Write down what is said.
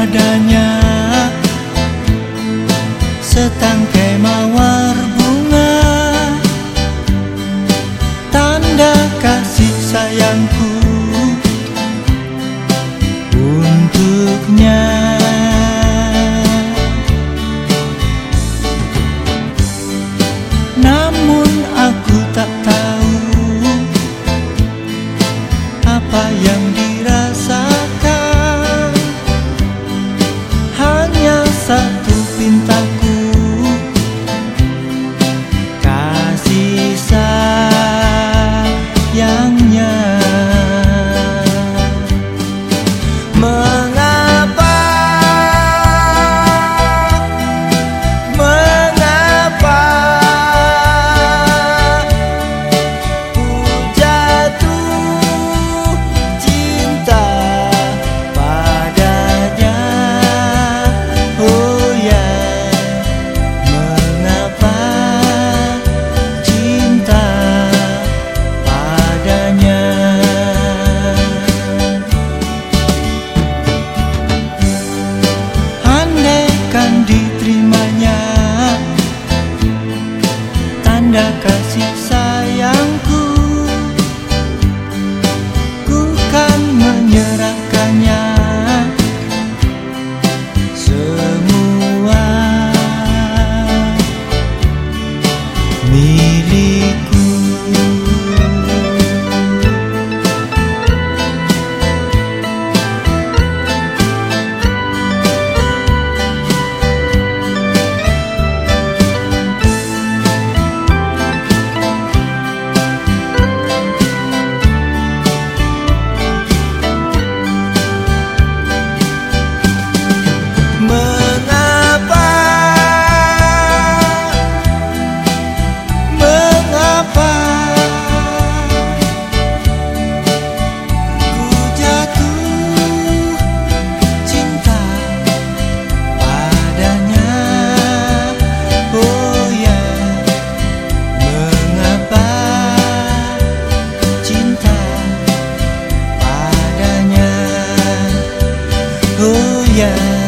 padanya. Setangkai mawar bunga. Tanda kasih sayangku. Untuknya pintar. linda casi yeah.